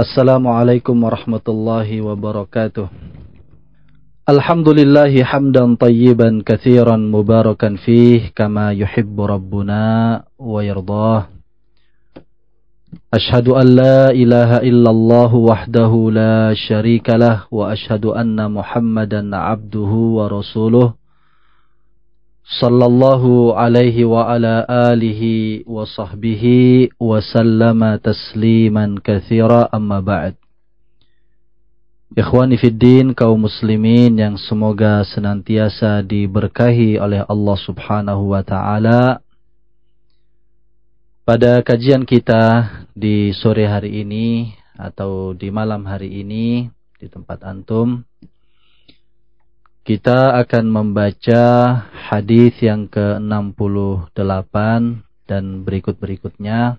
Assalamualaikum warahmatullahi wabarakatuh. Alhamdulillahi hamdan tayyiban kathiran mubarakan fih kama yuhibbu rabbuna wa yardah. Ashhadu an la ilaha illallah wahdahu la sharika lah wa ashhadu anna Muhammadan abduhu wa rasuluh sallallahu alaihi wa ala alihi wa sahbihi wa sallama tasliman kathira amma ba'd. Ikhwani fiddin kaum muslimin yang semoga senantiasa diberkahi oleh Allah subhanahu wa ta'ala. Pada kajian kita di sore hari ini atau di malam hari ini di tempat antum kita akan membaca hadis yang ke-68 dan berikut-berikutnya.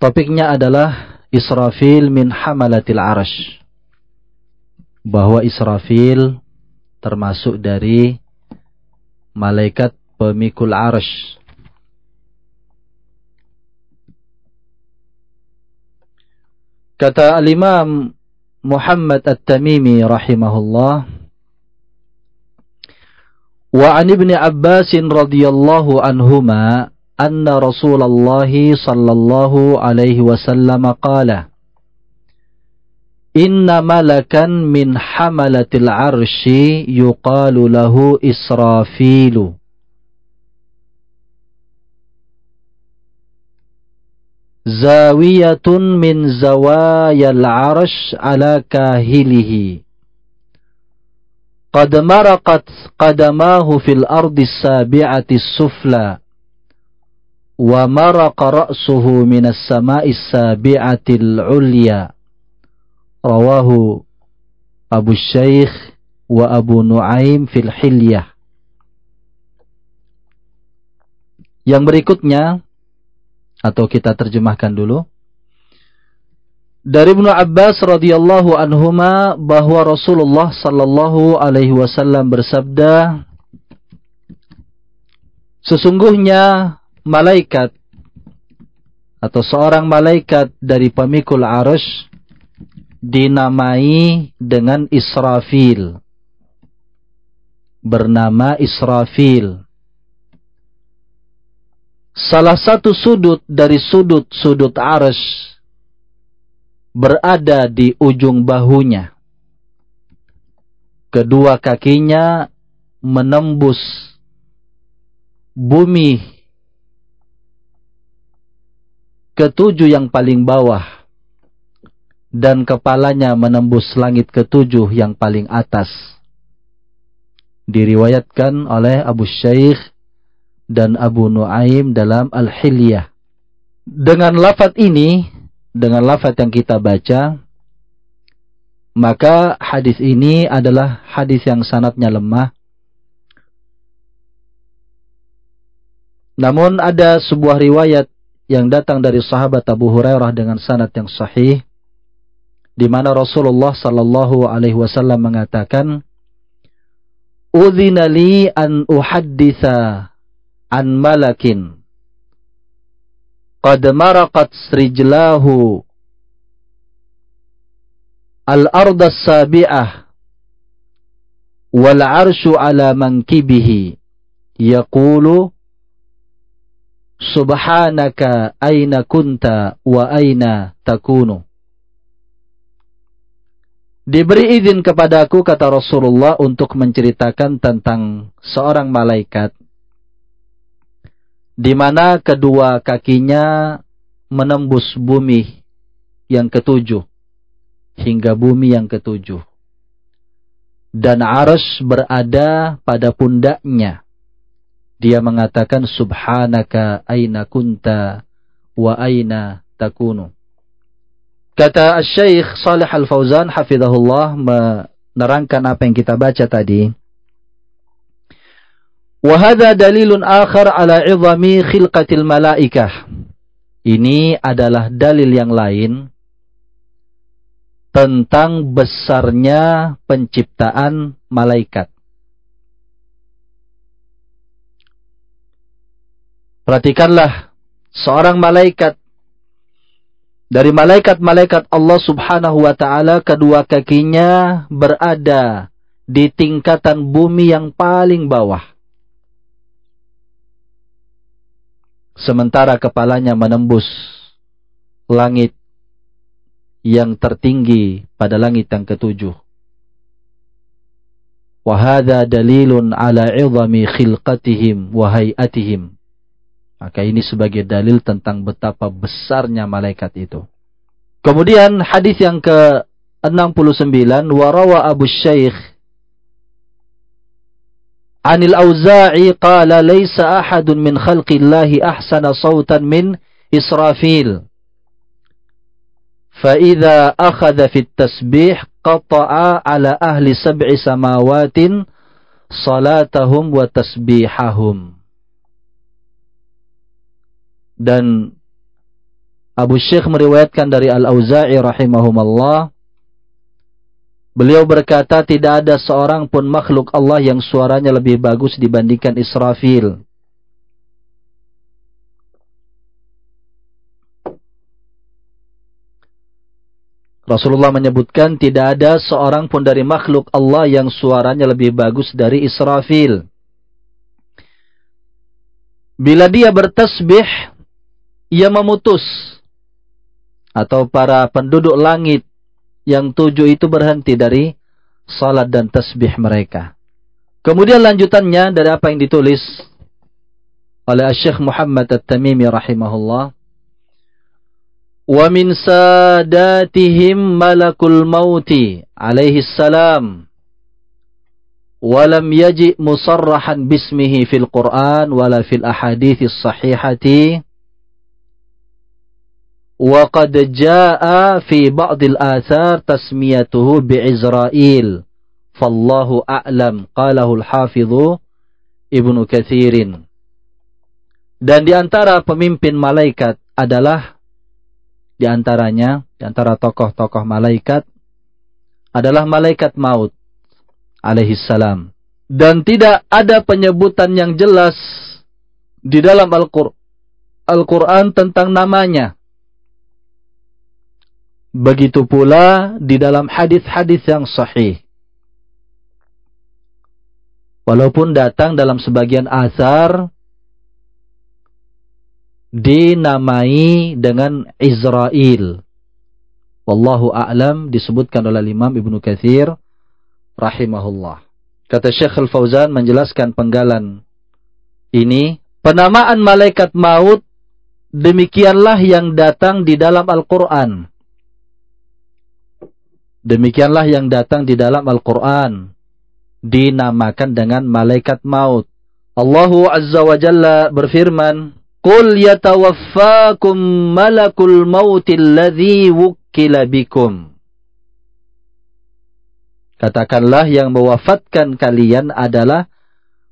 Topiknya adalah Israfil min hamalatil arash. Bahwa Israfil termasuk dari malaikat pemikul arash. Kata al-Imam محمد التميمي رحمه الله. وعن ابن عباس رضي الله عنهما أن رسول الله صلى الله عليه وسلم قال إن ملكا من حملة العرش يقال له إسرافيل. Zawiyatun min zawayal arsh ala kahilihi. Qad maraqat qadamahu fil ardi sabi'ati sufla wa maraqa ra'suhu minas sama'i sabi'ati al-ulya. Rawahu Abu Syekh wa Abu Nuaim fil Hilyah. Yang berikutnya atau kita terjemahkan dulu. Dari Ibnu Abbas radhiyallahu anhuma bahwa Rasulullah sallallahu alaihi wasallam bersabda Sesungguhnya malaikat atau seorang malaikat dari pemikul arsh dinamai dengan Israfil. Bernama Israfil salah satu sudut dari sudut-sudut arsh berada di ujung bahunya. Kedua kakinya menembus bumi ketujuh yang paling bawah dan kepalanya menembus langit ketujuh yang paling atas. Diriwayatkan oleh Abu Syekh dan Abu Nuaim dalam Al-Hilyah. Dengan lafaz ini, dengan lafaz yang kita baca, maka hadis ini adalah hadis yang sanatnya lemah. Namun ada sebuah riwayat yang datang dari sahabat Abu Hurairah dengan sanad yang sahih di mana Rasulullah sallallahu alaihi wasallam mengatakan Udzina li an uhadditsa an malakin. Qad maraqat rijlahu al-arda sabi'ah wal arshu ala mankibihi. Yaqulu subhanaka aina kunta wa aina takunu. Diberi izin kepadaku kata Rasulullah untuk menceritakan tentang seorang malaikat di mana kedua kakinya menembus bumi yang ketujuh hingga bumi yang ketujuh. Dan arus berada pada pundaknya. Dia mengatakan subhanaka aina kunta wa aina takunu. Kata Syekh Salih Al-Fauzan hafizahullah menerangkan apa yang kita baca tadi. Wahada dalilun akhar ala izami khilqatil malaikah. Ini adalah dalil yang lain tentang besarnya penciptaan malaikat. Perhatikanlah, seorang malaikat dari malaikat-malaikat Allah Subhanahu wa taala kedua kakinya berada di tingkatan bumi yang paling bawah. Sementara kepalanya menembus langit yang tertinggi pada langit yang ketujuh. Wahada dalilun ala izami khilqatihim wa hayatihim. Maka ini sebagai dalil tentang betapa besarnya malaikat itu. Kemudian hadis yang ke-69 warawa Abu Syekh عن الأوزاعي قال ليس أحد من خلق الله أحسن صوتا من إسرافيل. فإذا أخذ في التسبيح قطع على أهل سبع سماوات صلاتهم وتسبيحهم. Dan Abu Syekh meriwayatkan dari Al-Auza'i rahimahumallah Beliau berkata tidak ada seorang pun makhluk Allah yang suaranya lebih bagus dibandingkan Israfil. Rasulullah menyebutkan tidak ada seorang pun dari makhluk Allah yang suaranya lebih bagus dari Israfil. Bila dia bertasbih, ia memutus atau para penduduk langit yang tujuh itu berhenti dari salat dan tasbih mereka. Kemudian lanjutannya dari apa yang ditulis oleh Syekh Muhammad At-Tamimi rahimahullah. Wa min sadatihim malakul mauti alaihi salam. ولم يجئ مصرحا باسمه في القرآن ولا في الأحاديث الصحيحة وقد جاء في بعض الآثار تسميته tasmiyatuhu فالله أعلم قاله الحافظ ابن كثير. Dan di antara pemimpin malaikat adalah di antaranya di antara tokoh-tokoh malaikat adalah malaikat maut alaihi salam. Dan tidak ada penyebutan yang jelas di dalam Al-Qur'an Al tentang namanya. Begitu pula di dalam hadis-hadis yang sahih. Walaupun datang dalam sebagian asar dinamai dengan Israel. Wallahu a'lam disebutkan oleh Imam Ibnu Katsir rahimahullah. Kata Syekh Al-Fauzan menjelaskan penggalan ini, penamaan malaikat maut demikianlah yang datang di dalam Al-Qur'an. Demikianlah yang datang di dalam Al-Quran. Dinamakan dengan malaikat maut. Allahu Azza wa Jalla berfirman, Qul yatawaffakum malakul mautil ladhi wukkila bikum. Katakanlah yang mewafatkan kalian adalah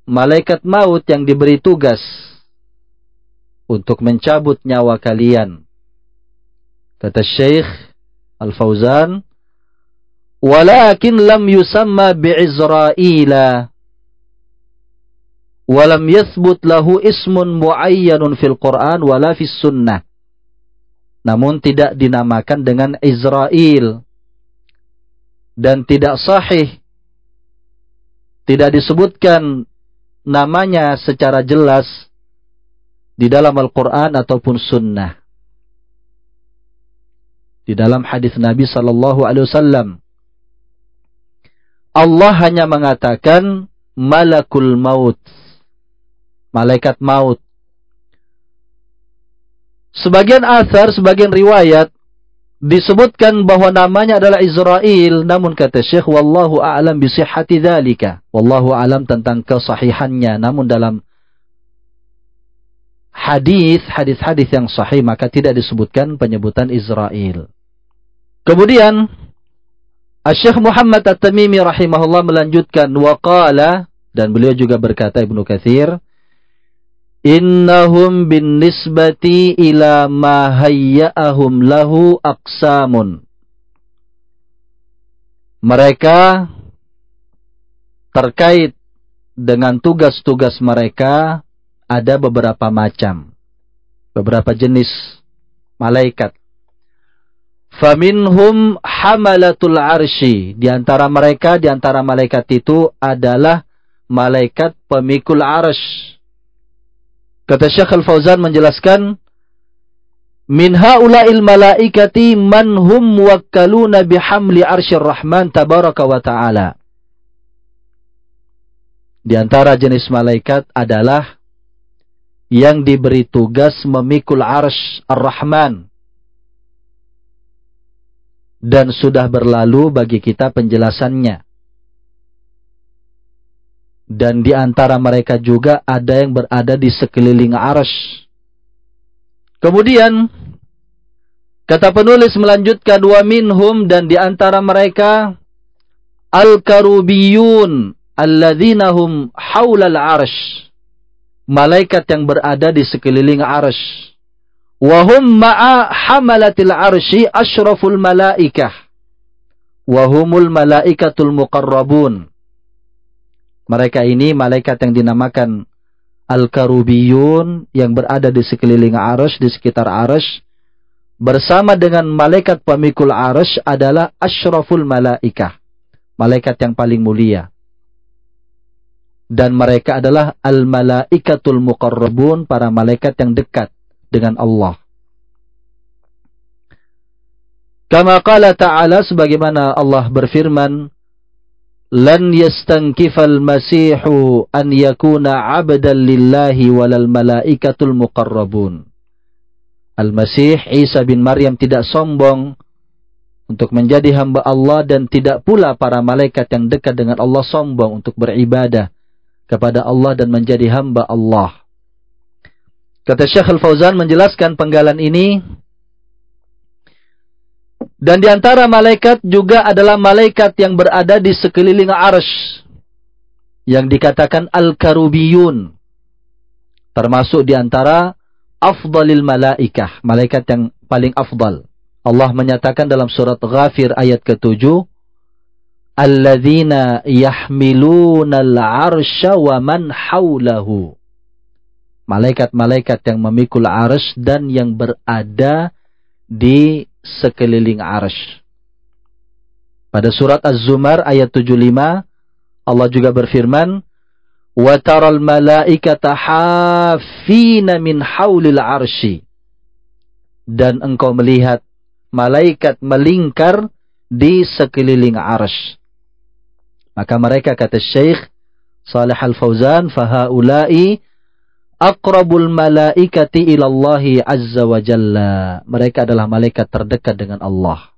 malaikat maut yang diberi tugas untuk mencabut nyawa kalian. Kata Syekh Al-Fauzan, walakin lam yusamma bi'izra'ila walam yathbut lahu ismun muayyanun fil Qur'an wala fis sunnah. Namun tidak dinamakan dengan Israel dan tidak sahih. Tidak disebutkan namanya secara jelas di dalam Al-Quran ataupun Sunnah. Di dalam hadis Nabi Sallallahu Alaihi Wasallam Allah hanya mengatakan malakul maut. Malaikat maut. Sebagian asar, sebagian riwayat disebutkan bahwa namanya adalah Israel, namun kata Syekh wallahu a'lam bi sihhati dzalika. Wallahu a'lam tentang kesahihannya, namun dalam hadis, hadis-hadis yang sahih maka tidak disebutkan penyebutan Israel. Kemudian Syekh Muhammad At-Tamimi rahimahullah melanjutkan waqala dan beliau juga berkata Ibnu Katsir Innahum bin nisbati ila ma hayya'ahum lahu aqsamun. Mereka terkait dengan tugas-tugas mereka ada beberapa macam beberapa jenis malaikat Faminhum hamalatul arshi. Di antara mereka, di antara malaikat itu adalah malaikat pemikul arsh. Kata Syekh Al-Fauzan menjelaskan, Min haula'il malaikati man hum muwakkaluna bihamli arsyir rahman tabaraka wa ta'ala. Di antara jenis malaikat adalah yang diberi tugas memikul arsh ar-Rahman dan sudah berlalu bagi kita penjelasannya. Dan di antara mereka juga ada yang berada di sekeliling arsh. Kemudian, kata penulis melanjutkan, wa minhum dan di antara mereka, al-karubiyun, alladhinahum hawlal arsh. Malaikat yang berada di sekeliling arsh Wahum ma'a hamalatil arshi ashraful malaikah. Wahumul malaikatul muqarrabun. Mereka ini malaikat yang dinamakan Al-Karubiyun yang berada di sekeliling arsh, di sekitar arsh. Bersama dengan malaikat pemikul arsh adalah ashraful malaikah. Malaikat yang paling mulia. Dan mereka adalah al-malaikatul muqarrabun, para malaikat yang dekat dengan Allah. Kama qala ta'ala sebagaimana Allah berfirman, "Lan yastankifal masihu an yakuna 'abdan lillahi walal malaikatul muqarrabun." Al-Masih Isa bin Maryam tidak sombong untuk menjadi hamba Allah dan tidak pula para malaikat yang dekat dengan Allah sombong untuk beribadah kepada Allah dan menjadi hamba Allah. Kata Syekh Al-Fauzan menjelaskan penggalan ini. Dan di antara malaikat juga adalah malaikat yang berada di sekeliling arsh. Yang dikatakan Al-Karubiyun. Termasuk di antara afdalil malaikah. Malaikat yang paling afdal. Allah menyatakan dalam surat Ghafir ayat ke-7. Alladzina yahmiluna al-arsha wa man hawlahu malaikat-malaikat yang memikul arsh dan yang berada di sekeliling arsh. Pada surat Az-Zumar ayat 75 Allah juga berfirman wa taral malaikata hafina min haulil arsy dan engkau melihat malaikat melingkar di sekeliling arsh. Maka mereka kata Syekh Salih Al-Fauzan fahaulai aqrabul malaikati ilallahi azza wa jalla. Mereka adalah malaikat terdekat dengan Allah.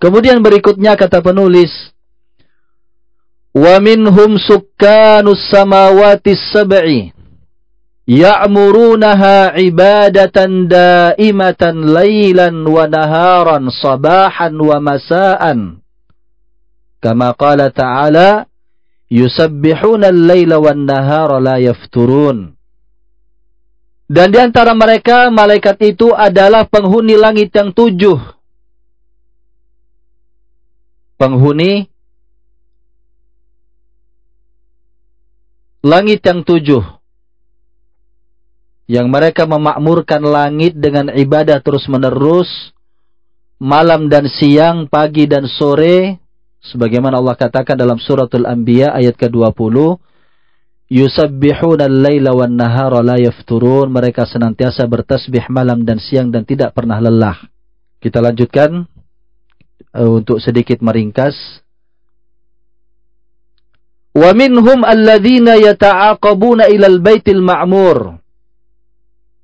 Kemudian berikutnya kata penulis, Wa minhum sukkanus samawati sab'i ya'murunaha ibadatan daimatan laylan wa naharan sabahan wa masaan. Kama qala ta'ala yusabbihuna al-laila wan. Dan di antara mereka malaikat itu adalah penghuni langit yang tujuh. Penghuni langit yang tujuh. Yang mereka memakmurkan langit dengan ibadah terus menerus. Malam dan siang, pagi dan sore sebagaimana Allah katakan dalam suratul Anbiya ayat ke-20 yusabbihuna al-laila wan nahara la yafturun. Mereka senantiasa bertasbih malam dan siang dan tidak pernah lelah. Kita lanjutkan uh, untuk sedikit meringkas. Wa minhum alladzina yata'aqabuna ilal baitil ma'mur.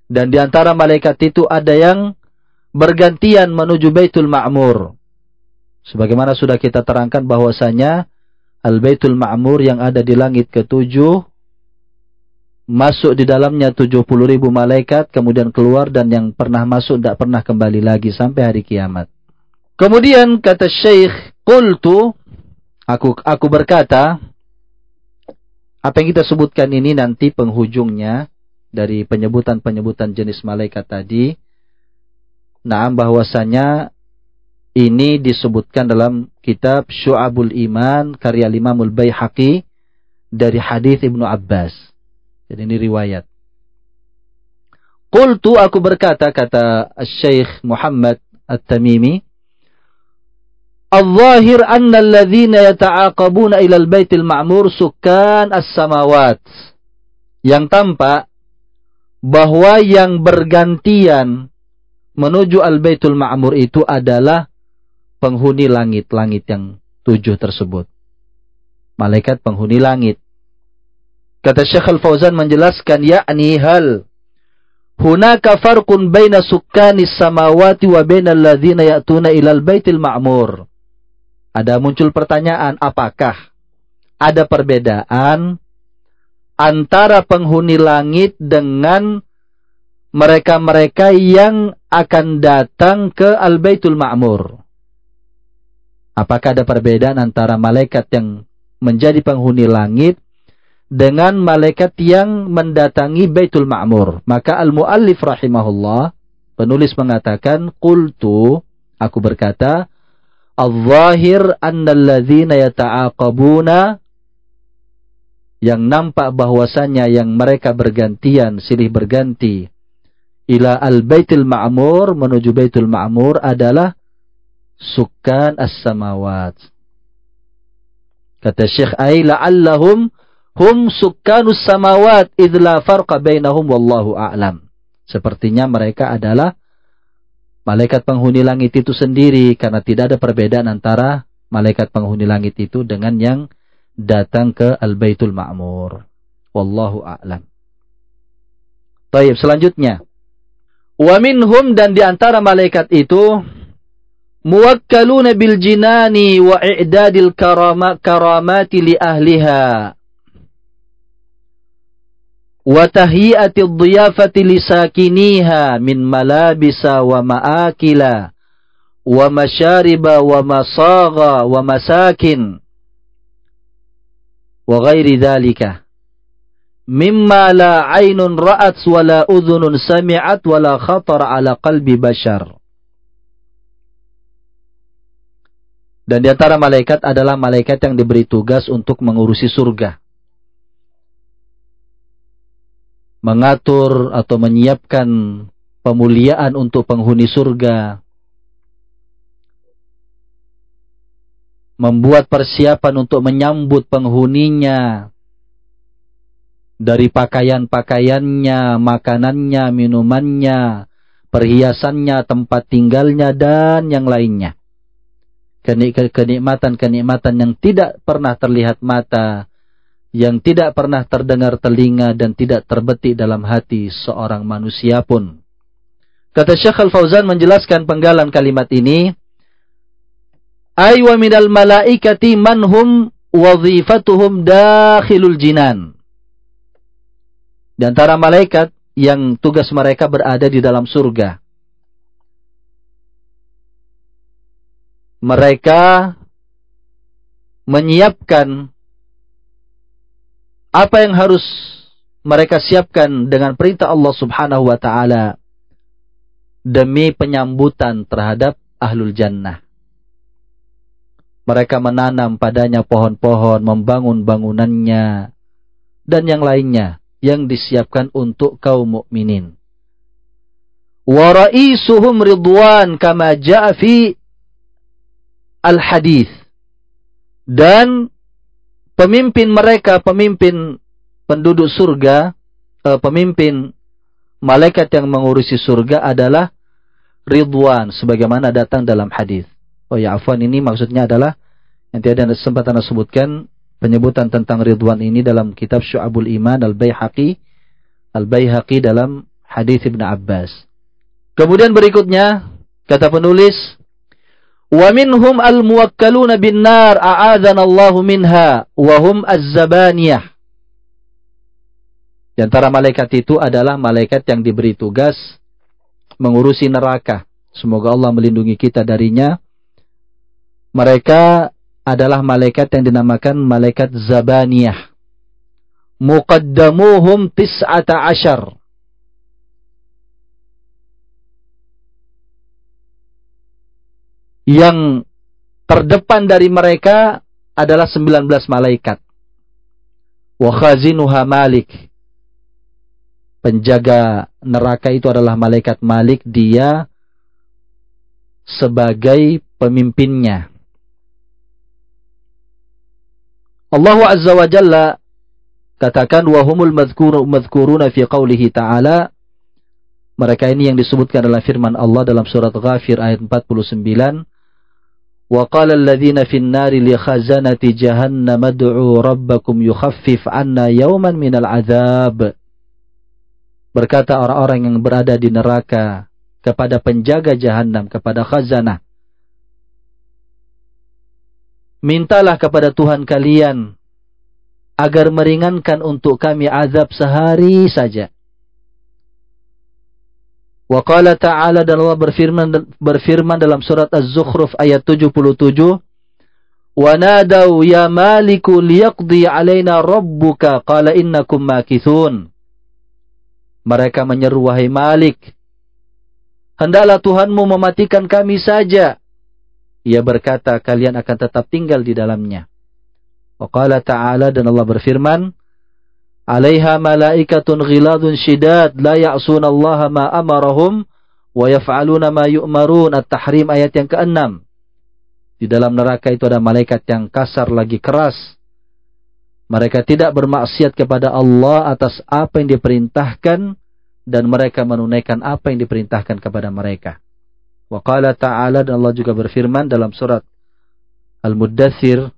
Dan di antara malaikat itu ada yang bergantian menuju Baitul Ma'mur Sebagaimana sudah kita terangkan bahwasanya Al-Baitul Ma'mur yang ada di langit ketujuh masuk di dalamnya 70 ribu malaikat kemudian keluar dan yang pernah masuk tidak pernah kembali lagi sampai hari kiamat. Kemudian kata Syekh, Qultu, aku, aku berkata, apa yang kita sebutkan ini nanti penghujungnya dari penyebutan-penyebutan jenis malaikat tadi. Nah, bahwasanya ini disebutkan dalam kitab Syu'abul Iman karya Imamul Baihaqi dari hadis Ibnu Abbas. Jadi ini riwayat. Qultu aku berkata kata Syekh Muhammad At-Tamimi Al-zahir anna alladhina yata'aqabuna ila al-baitil ma'mur sukan as-samawat. Yang tampak bahwa yang bergantian menuju al-baitul ma'mur itu adalah penghuni langit-langit yang tujuh tersebut. Malaikat penghuni langit. Kata Syekh Al-Fauzan menjelaskan yakni hal hunaka farqun baina sukkanis samawati wa baina alladhina ya'tuna ilal baitil ma'mur. Ada muncul pertanyaan, apakah ada perbedaan antara penghuni langit dengan mereka-mereka yang akan datang ke Al-Baitul Ma'mur? Apakah ada perbedaan antara malaikat yang menjadi penghuni langit dengan malaikat yang mendatangi Baitul Ma'mur? Maka Al-Muallif rahimahullah, penulis mengatakan, Qultu, aku berkata, Al-zahir annalladzina yata'aqabuna yang nampak bahwasanya yang mereka bergantian silih berganti ila al-baitul ma'mur menuju baitul ma'mur adalah sukan as-samawat. Kata Syekh Ai la'allahum hum sukanus samawat idh la farqa bainahum wallahu a'lam. Sepertinya mereka adalah malaikat penghuni langit itu sendiri karena tidak ada perbedaan antara malaikat penghuni langit itu dengan yang datang ke Al-Baitul Ma'mur. Wallahu a'lam. Baik, selanjutnya. Wa minhum dan di antara malaikat itu موكلون بالجنان وإعداد الكرامات لأهلها. وتهيئة الضيافة لساكنيها من ملابس ومآكل ومشارب ومصاغ ومساكن وغير ذلك. مما لا عين رأت ولا أذن سمعت ولا خطر على قلب بشر. Dan di antara malaikat adalah malaikat yang diberi tugas untuk mengurusi surga. Mengatur atau menyiapkan pemuliaan untuk penghuni surga, membuat persiapan untuk menyambut penghuninya. Dari pakaian-pakaiannya, makanannya, minumannya, perhiasannya, tempat tinggalnya, dan yang lainnya. Kenikmatan-kenikmatan yang tidak pernah terlihat mata, yang tidak pernah terdengar telinga dan tidak terbetik dalam hati seorang manusia pun. Kata Syekh Al-Fauzan menjelaskan penggalan kalimat ini, Ay wa minal malaikati manhum wazifatuhum dakhilul jinan. Di antara malaikat yang tugas mereka berada di dalam surga. Mereka menyiapkan apa yang harus mereka siapkan dengan perintah Allah Subhanahu wa taala demi penyambutan terhadap ahlul jannah. Mereka menanam padanya pohon-pohon, membangun bangunannya dan yang lainnya yang disiapkan untuk kaum mukminin. Wa ra'isuhum ridwan kama ja'a fi al-hadis. Dan pemimpin mereka, pemimpin penduduk surga, uh, pemimpin malaikat yang mengurusi surga adalah Ridwan sebagaimana datang dalam hadis. Oh ya afwan ini maksudnya adalah nanti ada kesempatan anda sebutkan penyebutan tentang Ridwan ini dalam kitab Syu'abul Iman Al-Baihaqi Al-Baihaqi dalam hadis Ibn Abbas. Kemudian berikutnya kata penulis Wa minhum al-muwakkaluna bin nar a'adzana Allahu minha wa hum az-zabaniyah. Di antara malaikat itu adalah malaikat yang diberi tugas mengurusi neraka. Semoga Allah melindungi kita darinya. Mereka adalah malaikat yang dinamakan malaikat zabaniyah. Muqaddamuhum tis'ata ashar. Yang terdepan dari mereka adalah 19 malaikat. Wa khazinuha Malik. penjaga neraka itu adalah malaikat Malik, dia sebagai pemimpinnya. Allah Azza wa Jalla katakan wahumul madhkuruna fi qawlihi ta'ala mereka ini yang disebutkan adalah firman Allah dalam surat Ghafir ayat 49 وقال الذين في النار لخزنة جهنم ادعوا ربكم يخفف عنا يوما من العذاب Berkata orang-orang yang berada di neraka kepada penjaga jahanam, kepada khazanah. Mintalah kepada Tuhan kalian agar meringankan untuk kami azab sehari saja. Wa qala ta'ala dan Allah berfirman berfirman dalam surat Az-Zukhruf ayat 77 Wa nadau ya maliku liyaqdi alaina rabbuka qala innakum makithun. Mereka menyeru wahai Malik Hendaklah Tuhanmu mematikan kami saja. Ia berkata kalian akan tetap tinggal di dalamnya. Wa qala ta'ala dan Allah berfirman alaiha malaikatun ghiladun syidad la ya'suna Allah ma amarahum wa yaf'aluna ma yu'marun. At-tahrim ayat yang ke-6 di dalam neraka itu ada malaikat yang kasar lagi keras. Mereka tidak bermaksiat kepada Allah atas apa yang diperintahkan dan mereka menunaikan apa yang diperintahkan kepada mereka. Wa qala ta'ala dan Allah juga berfirman dalam surat Al-Muddathir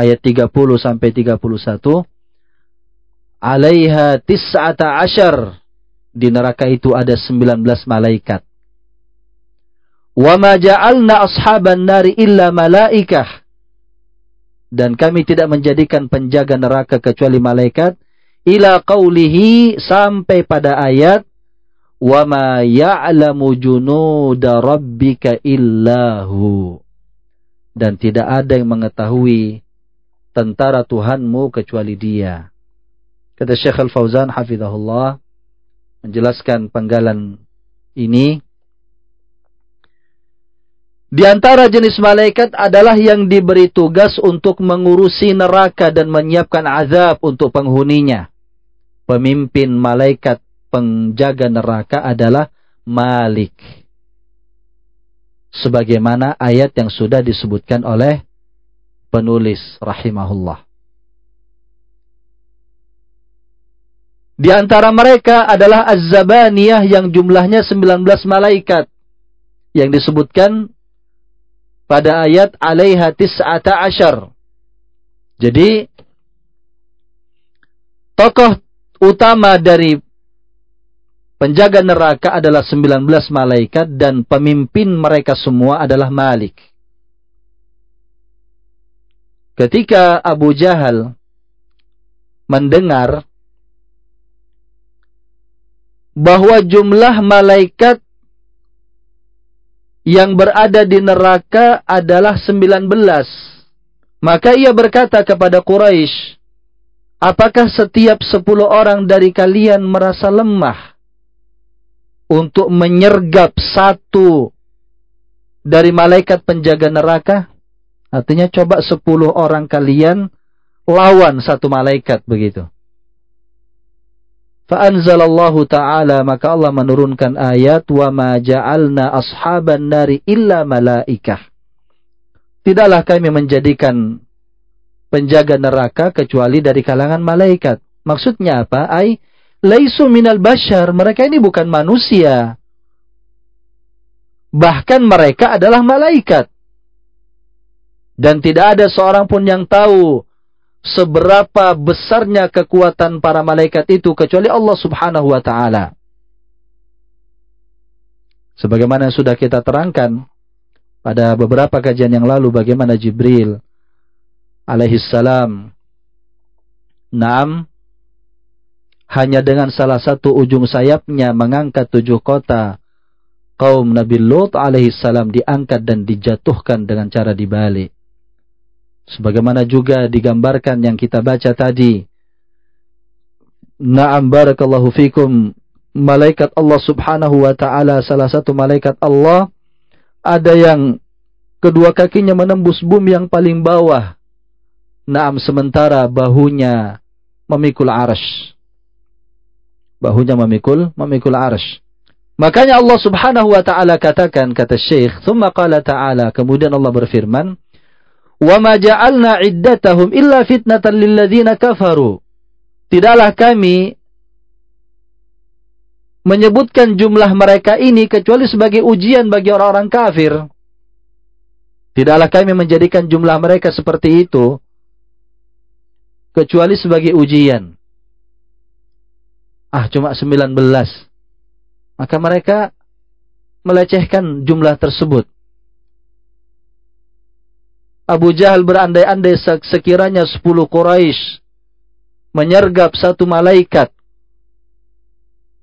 ayat 30 sampai 31 alaiha tis'ata ashar di neraka itu ada 19 malaikat. Wa ma ja'alna ashaban nari illa malaikah. Dan kami tidak menjadikan penjaga neraka kecuali malaikat ila qawlihi sampai pada ayat wa ma ya'lamu junuda rabbika illahu dan tidak ada yang mengetahui tentara Tuhanmu kecuali dia. Kata Syekh Al-Fauzan hafizahullah menjelaskan penggalan ini di antara jenis malaikat adalah yang diberi tugas untuk mengurusi neraka dan menyiapkan azab untuk penghuninya. Pemimpin malaikat penjaga neraka adalah Malik. Sebagaimana ayat yang sudah disebutkan oleh penulis rahimahullah. Di antara mereka adalah Az-Zabaniyah yang jumlahnya 19 malaikat. Yang disebutkan pada ayat alaiha tis'ata asyar. Jadi, tokoh utama dari penjaga neraka adalah 19 malaikat dan pemimpin mereka semua adalah Malik. Ketika Abu Jahal mendengar bahwa jumlah malaikat yang berada di neraka adalah 19. Maka ia berkata kepada Quraisy, Apakah setiap 10 orang dari kalian merasa lemah untuk menyergap satu dari malaikat penjaga neraka? Artinya coba sepuluh orang kalian lawan satu malaikat begitu. Fa'anzalallahu ta'ala maka Allah menurunkan ayat wa ma ja'alna ashaban nari illa malaikah. Tidaklah kami menjadikan penjaga neraka kecuali dari kalangan malaikat. Maksudnya apa? Ai laisu minal bashar. Mereka ini bukan manusia. Bahkan mereka adalah malaikat. Dan tidak ada seorang pun yang tahu seberapa besarnya kekuatan para malaikat itu kecuali Allah Subhanahu wa taala. Sebagaimana sudah kita terangkan pada beberapa kajian yang lalu bagaimana Jibril alaihi salam Naam hanya dengan salah satu ujung sayapnya mengangkat tujuh kota kaum Nabi Lut alaihi salam diangkat dan dijatuhkan dengan cara dibalik. Sebagaimana juga digambarkan yang kita baca tadi. Na'am barakallahu fikum. Malaikat Allah subhanahu wa ta'ala salah satu malaikat Allah. Ada yang kedua kakinya menembus bumi yang paling bawah. Naam sementara bahunya memikul arash. Bahunya memikul, memikul arsh. Makanya Allah subhanahu wa ta'ala katakan, kata Syekh, Thumma qala ta'ala, kemudian Allah berfirman, وَمَا جَعَلْنَا عِدَّتَهُمْ إِلَّا فِتْنَةً لِلَّذِينَ كَفَرُوا Tidaklah kami menyebutkan jumlah mereka ini kecuali sebagai ujian bagi orang-orang kafir. Tidaklah kami menjadikan jumlah mereka seperti itu kecuali sebagai ujian. Ah, cuma 19. Maka mereka melecehkan jumlah tersebut. Abu Jahal berandai-andai sekiranya 10 Quraisy menyergap satu malaikat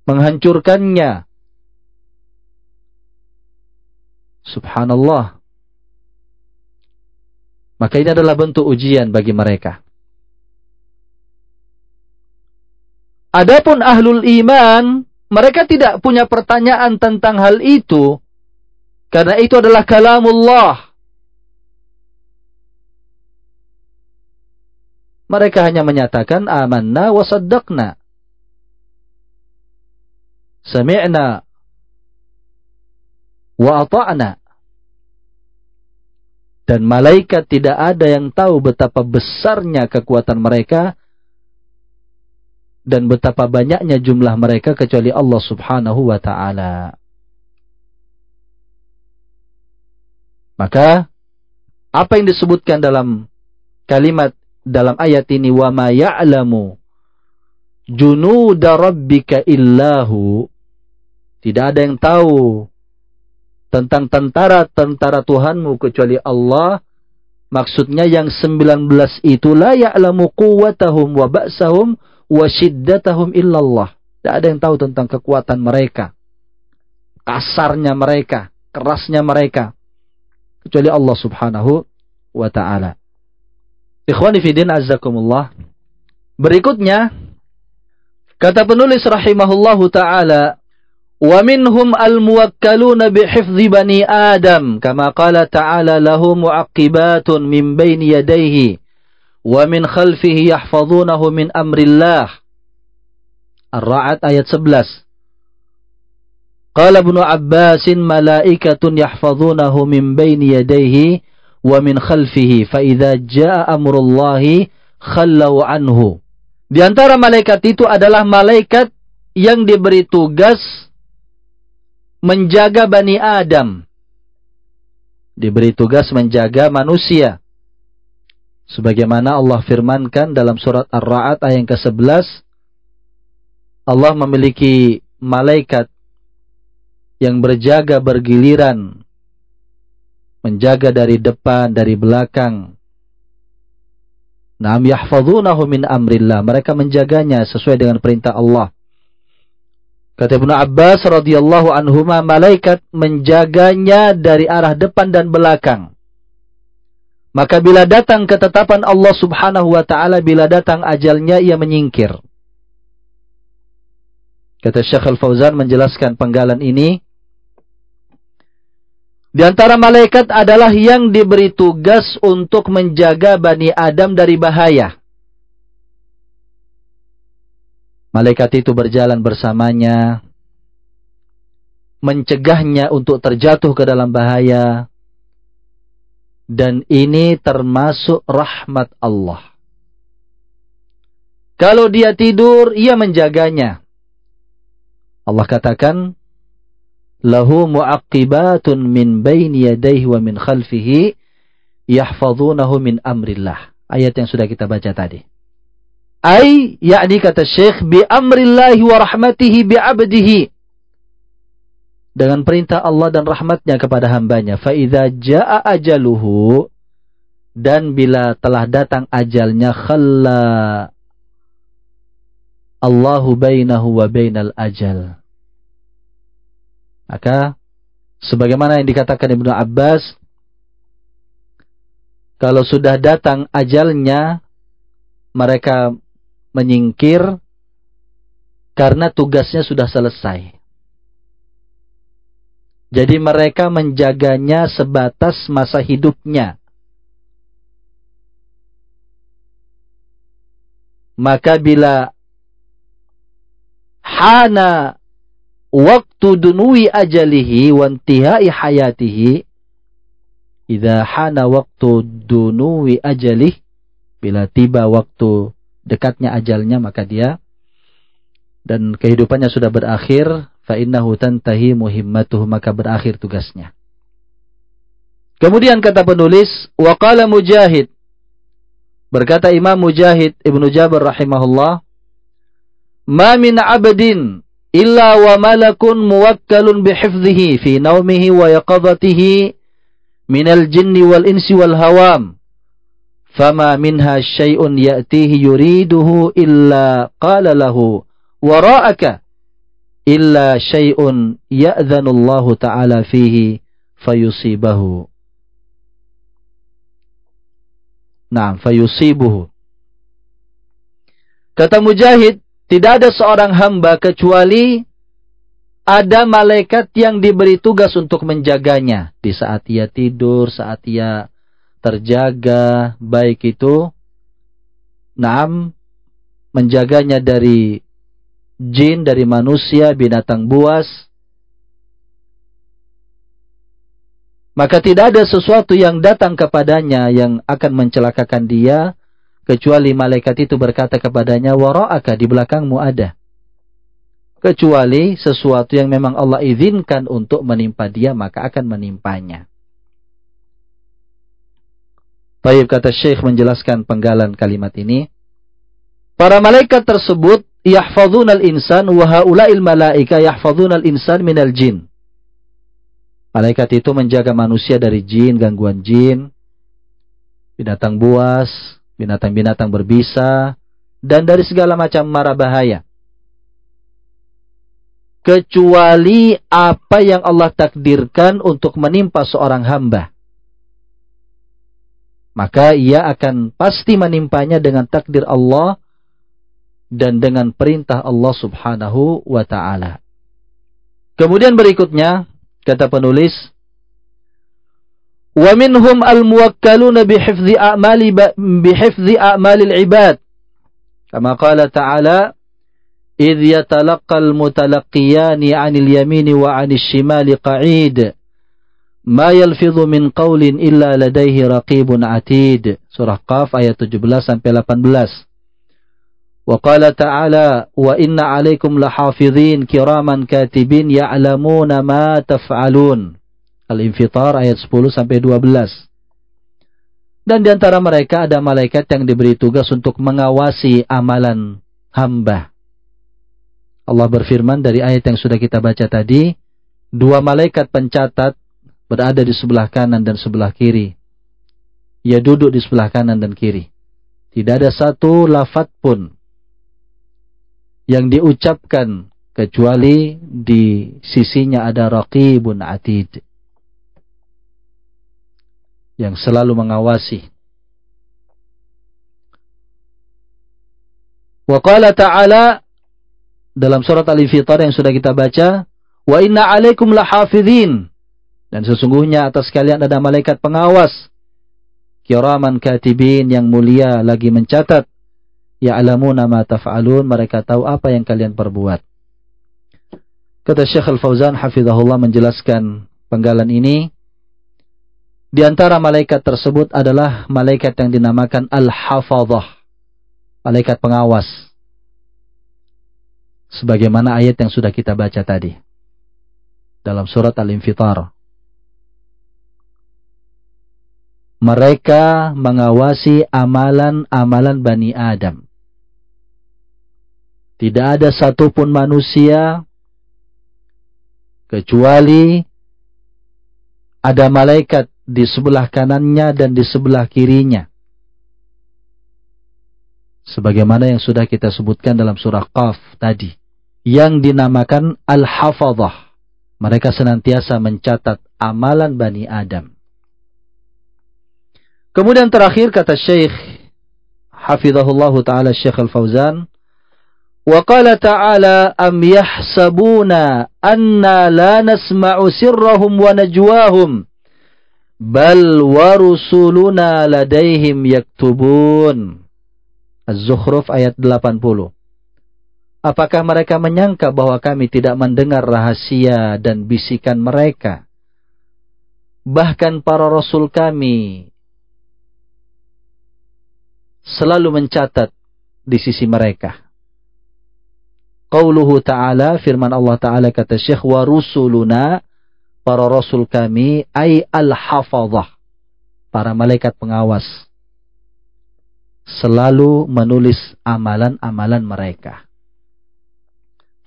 menghancurkannya. Subhanallah. Maka ini adalah bentuk ujian bagi mereka. Adapun ahlul iman, mereka tidak punya pertanyaan tentang hal itu. Karena itu adalah kalamullah. Mereka hanya menyatakan amanna wa saddaqna. Sami'na wa ata'na. Dan malaikat tidak ada yang tahu betapa besarnya kekuatan mereka dan betapa banyaknya jumlah mereka kecuali Allah Subhanahu wa taala. Maka apa yang disebutkan dalam kalimat dalam ayat ini wa ma ya'lamu junuda rabbika illahu tidak ada yang tahu tentang tentara-tentara Tuhanmu kecuali Allah maksudnya yang 19 itu la ya'lamu quwwatahum wa ba'sahum wa syiddatahum illallah. Tidak ada yang tahu tentang kekuatan mereka. Kasarnya mereka, kerasnya mereka. Kecuali Allah subhanahu wa ta'ala. Ikhwani fidin azzakumullah. Berikutnya kata penulis rahimahullahu taala wa minhum al-muwakkaluna bani Adam kama qala ta'ala lahu mu'aqibatun min baini yadayhi wa min khalfihi yahfazunahu min amrillah. Ayat 11. Qala Ibnu Abbasin malaikatun yahfazunahu min baini yadayhi wa min khalfihi fa idza jaa amrullahi khallau anhu. Di antara malaikat itu adalah malaikat yang diberi tugas menjaga Bani Adam. Diberi tugas menjaga manusia. Sebagaimana Allah firmankan dalam surat Ar-Ra'd ayat ke-11, Allah memiliki malaikat yang berjaga bergiliran menjaga dari depan, dari belakang. Naam yahfazunahu min amrillah. Mereka menjaganya sesuai dengan perintah Allah. Kata Ibnu Abbas radhiyallahu anhuma malaikat menjaganya dari arah depan dan belakang. Maka bila datang ketetapan Allah subhanahu wa ta'ala, bila datang ajalnya, ia menyingkir. Kata Syekh Al-Fauzan menjelaskan penggalan ini. Di antara malaikat adalah yang diberi tugas untuk menjaga Bani Adam dari bahaya. Malaikat itu berjalan bersamanya, mencegahnya untuk terjatuh ke dalam bahaya, dan ini termasuk rahmat Allah. Kalau dia tidur, ia menjaganya. Allah katakan, Lahu mu'aqibatun min baini yadayhi wa min khalfihi yahfazunahu min amrillah. Ayat yang sudah kita baca tadi. Ay, yakni kata Syekh, bi amrillahi wa rahmatihi bi abdihi dengan perintah Allah dan rahmatnya kepada hambanya. Fa'idha ja'a ajaluhu. Dan bila telah datang ajalnya, khalla Allahu bainahu wa bainal ajal. Maka, sebagaimana yang dikatakan Ibnu Abbas, kalau sudah datang ajalnya, mereka menyingkir karena tugasnya sudah selesai. Jadi mereka menjaganya sebatas masa hidupnya. Maka bila hana waktu dunui ajalihi wa intihai hayatihi idza hana waktu dunui ajalih bila tiba waktu dekatnya ajalnya maka dia dan kehidupannya sudah berakhir fa innahu tantahi muhimmatuhu maka berakhir tugasnya. Kemudian kata penulis wa qala mujahid berkata Imam Mujahid Ibnu Jabir rahimahullah ma min abdin illa wa malakun muwakkalun bihifdhihi fi naumihi wa yaqadatihi minal jinni wal insi wal hawam fama minha syai'un ya'tihi yuriduhu illa qala lahu wara'aka illa syai'un ya'dhanu Allah ta'ala fihi fayusibahu Naam, fayusibuhu. Kata Mujahid, tidak ada seorang hamba kecuali ada malaikat yang diberi tugas untuk menjaganya di saat ia tidur, saat ia terjaga, baik itu naam menjaganya dari jin, dari manusia, binatang buas. Maka tidak ada sesuatu yang datang kepadanya yang akan mencelakakan dia kecuali malaikat itu berkata kepadanya wara'aka di belakangmu ada. Kecuali sesuatu yang memang Allah izinkan untuk menimpa dia maka akan menimpanya. Baik kata Syekh menjelaskan penggalan kalimat ini. Para malaikat tersebut yahfazun al-insan wa haula'il malaika yahfazun al-insan minal jin. Malaikat itu menjaga manusia dari jin, gangguan jin, binatang buas, binatang-binatang berbisa, dan dari segala macam mara bahaya. Kecuali apa yang Allah takdirkan untuk menimpa seorang hamba. Maka ia akan pasti menimpanya dengan takdir Allah dan dengan perintah Allah subhanahu wa ta'ala. Kemudian berikutnya, kata penulis, ومنهم الموكلون بحفظ أعمال بحفظ أعمال العباد. كما قال تعالى إذ يتلقى المتلقيان عن اليمين وعن الشمال قعيد. ما يلفظ من قول إلا لديه رقيب عتيد. سورة قاف آية 17 sampai 18 وقال تعالى وإن عليكم لحافظين كراما كاتبين يعلمون ما تفعلون. Al-Infitar ayat 10 sampai 12. Dan di antara mereka ada malaikat yang diberi tugas untuk mengawasi amalan hamba. Allah berfirman dari ayat yang sudah kita baca tadi, dua malaikat pencatat berada di sebelah kanan dan sebelah kiri. Ia duduk di sebelah kanan dan kiri. Tidak ada satu lafat pun yang diucapkan kecuali di sisinya ada raqibun atid yang selalu mengawasi. Wa qala ta'ala dalam surat Al-Infitar yang sudah kita baca, wa inna 'alaikum lahafizin. Dan sesungguhnya atas kalian ada malaikat pengawas. Kiraman katibin yang mulia lagi mencatat. Ya'lamuna ma taf'alun, mereka tahu apa yang kalian perbuat. Kata Syekh Al-Fauzan hafizahullah menjelaskan penggalan ini, di antara malaikat tersebut adalah malaikat yang dinamakan Al-Hafadhah. Malaikat pengawas. Sebagaimana ayat yang sudah kita baca tadi. Dalam surat Al-Infitar. Mereka mengawasi amalan-amalan Bani Adam. Tidak ada satupun manusia kecuali ada malaikat di sebelah kanannya dan di sebelah kirinya. Sebagaimana yang sudah kita sebutkan dalam surah Qaf tadi. Yang dinamakan Al-Hafadhah. Mereka senantiasa mencatat amalan Bani Adam. Kemudian terakhir kata Syekh Hafizahullah Ta'ala Syekh Al-Fauzan. Ta'ala am yahsabuna anna la nasma'u sirrahum wa najwahum bal warusuluna ladaihim yaktubun. Az-Zukhruf ayat 80. Apakah mereka menyangka bahwa kami tidak mendengar rahasia dan bisikan mereka? Bahkan para rasul kami selalu mencatat di sisi mereka. Qauluhu ta'ala, firman Allah ta'ala kata Syekh, wa rusuluna, para rasul kami, ay al-hafadhah, para malaikat pengawas. Selalu menulis amalan-amalan mereka.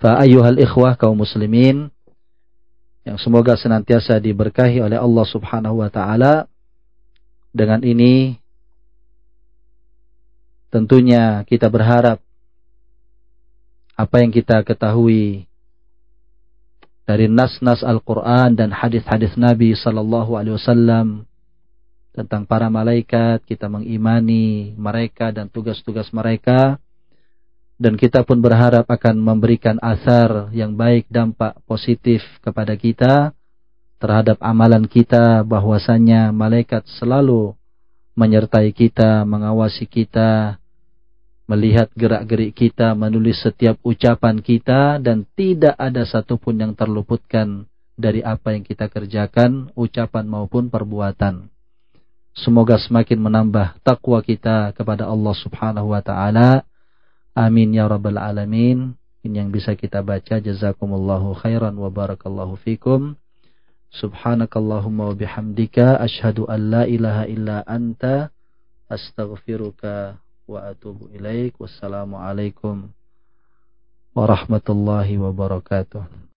Fa ayyuhal ikhwah kaum muslimin yang semoga senantiasa diberkahi oleh Allah Subhanahu wa taala. Dengan ini tentunya kita berharap apa yang kita ketahui dari nas-nas Al-Quran dan hadis-hadis Nabi Sallallahu Alaihi Wasallam tentang para malaikat, kita mengimani mereka dan tugas-tugas mereka, dan kita pun berharap akan memberikan asar yang baik dampak positif kepada kita terhadap amalan kita bahwasanya malaikat selalu menyertai kita, mengawasi kita, melihat gerak-gerik kita, menulis setiap ucapan kita dan tidak ada satupun yang terluputkan dari apa yang kita kerjakan, ucapan maupun perbuatan. Semoga semakin menambah takwa kita kepada Allah Subhanahu wa taala Amin ya rabbal alamin. Ini yang bisa kita baca. Jazakumullahu khairan wa barakallahu fikum. Subhanakallahumma wa bihamdika ashhadu an la ilaha illa anta astaghfiruka wa atubu ilaik. Wassalamualaikum warahmatullahi wabarakatuh.